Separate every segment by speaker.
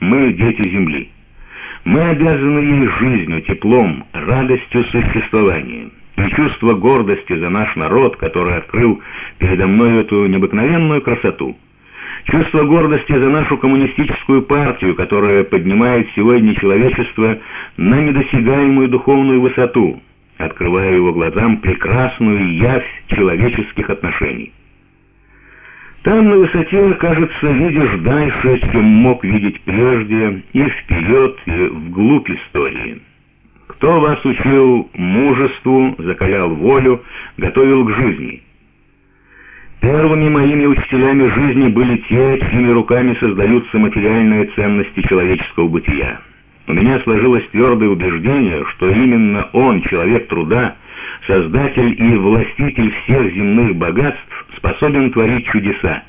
Speaker 1: Мы дети Земли. Мы обязаны ей жизнью, теплом, радостью существования. И чувство гордости за наш народ, который открыл передо мной эту необыкновенную красоту. Чувство гордости за нашу коммунистическую партию, которая поднимает сегодня человечество на недосягаемую духовную высоту, открывая его глазам прекрасную явь человеческих отношений. Там на высоте, кажется, видишь дальше, чем мог видеть прежде, и вперед, и вглубь истории. Кто вас учил мужеству, закалял волю, готовил к жизни? Первыми моими учителями жизни были те, чьими руками создаются материальные ценности человеческого бытия. У меня сложилось твердое убеждение, что именно он, человек труда, создатель и властитель всех земных богатств, способен творить чудеса,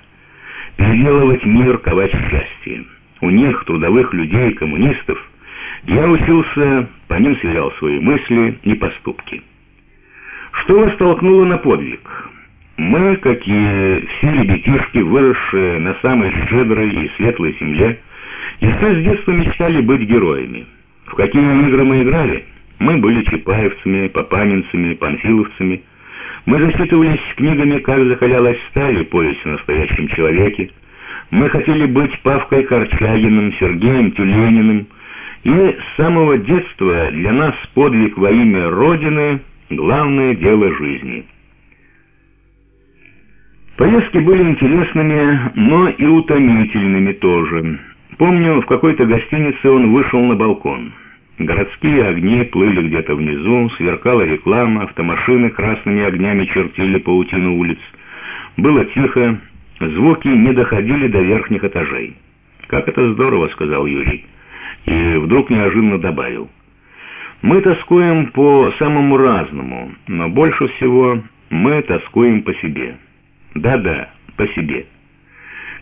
Speaker 1: переделывать мир, ковать счастье. У них, трудовых людей, коммунистов, я учился, по ним сверял свои мысли и поступки. Что вас толкнуло на подвиг? Мы, как и все ребятишки, выросшие на самой щедрой и светлой земле, Ясно с детства мечтали быть героями. В какие игры мы играли? Мы были чапаевцами, папанинцами, панфиловцами. Мы зачитывались книгами «Как закалялась сталь» и «Повесть настоящем человеке». Мы хотели быть Павкой Корчагиным, Сергеем Тюлениным. И с самого детства для нас подвиг во имя Родины — главное дело жизни. Поездки были интересными, но и утомительными тоже. Помню, в какой-то гостинице он вышел на балкон. Городские огни плыли где-то внизу, сверкала реклама, автомашины красными огнями чертили паутину улиц. Было тихо, звуки не доходили до верхних этажей. «Как это здорово», — сказал Юрий. И вдруг неожиданно добавил. «Мы тоскуем по самому разному, но больше всего мы тоскуем по себе. Да-да, по себе».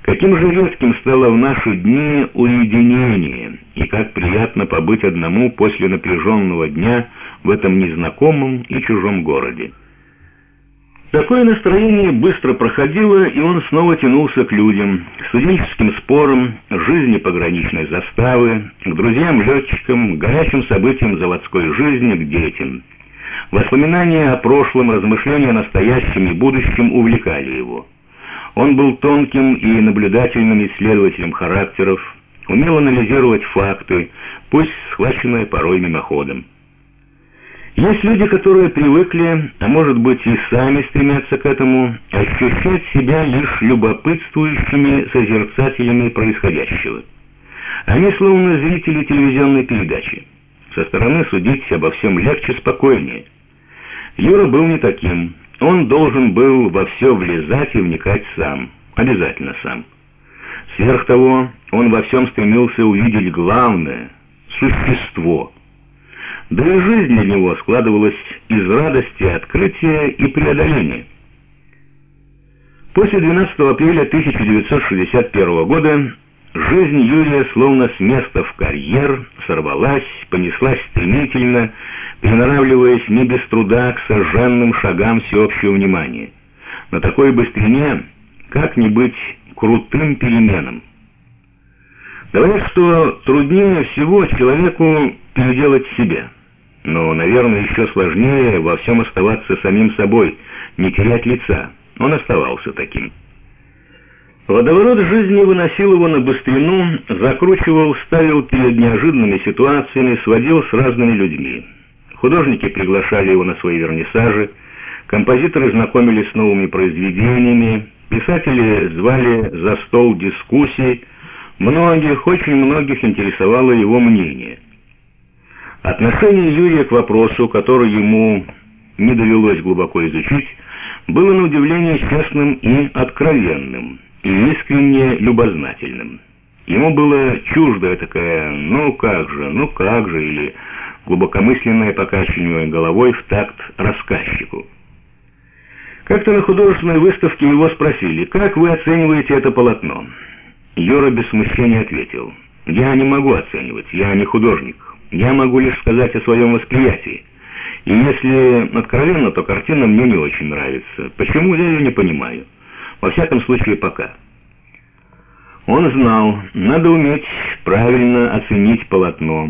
Speaker 1: Каким же редким стало в наши дни уединение, и как приятно побыть одному после напряженного дня в этом незнакомом и чужом городе. Такое настроение быстро проходило, и он снова тянулся к людям, к студенческим спорам, жизни пограничной заставы, к друзьям-летчикам, горячим событиям заводской жизни, к детям. Воспоминания о прошлом, размышления о настоящем и будущем увлекали его. Он был тонким и наблюдательным исследователем характеров, умел анализировать факты, пусть схваченные порой мимоходом. Есть люди, которые привыкли, а может быть и сами стремятся к этому, ощущать себя лишь любопытствующими созерцателями происходящего. Они словно зрители телевизионной передачи. Со стороны судить обо всем легче, спокойнее. Юра был не таким. Он должен был во все влезать и вникать сам, обязательно сам. Сверх того, он во всем стремился увидеть главное — существо. Да и жизнь для него складывалась из радости, открытия и преодоления. После 12 апреля 1961 года жизнь Юрия словно с места в карьер сорвалась, понеслась стремительно, приноравливаясь не без труда к сожженным шагам всеобщего внимания. На такой быстрине как не быть крутым переменам? Говорят, что труднее всего человеку переделать себя. Но, наверное, еще сложнее во всем оставаться самим собой, не терять лица. Он оставался таким. Водоворот жизни выносил его на быстрину, закручивал, ставил перед неожиданными ситуациями, сводил с разными людьми. Художники приглашали его на свои вернисажи, композиторы знакомились с новыми произведениями, писатели звали за стол дискуссий, многих, очень многих интересовало его мнение. Отношение Юрия к вопросу, который ему не довелось глубоко изучить, было на удивление честным и откровенным, и искренне любознательным. Ему было чуждая такая «ну как же, ну как же» или глубокомысленное покачивание головой в такт рассказчику. Как-то на художественной выставке его спросили, как вы оцениваете это полотно? Юра без смущения ответил, я не могу оценивать, я не художник, я могу лишь сказать о своем восприятии. И если откровенно, то картина мне не очень нравится. Почему, я ее не понимаю. Во всяком случае, пока. Он знал, надо уметь правильно оценить полотно,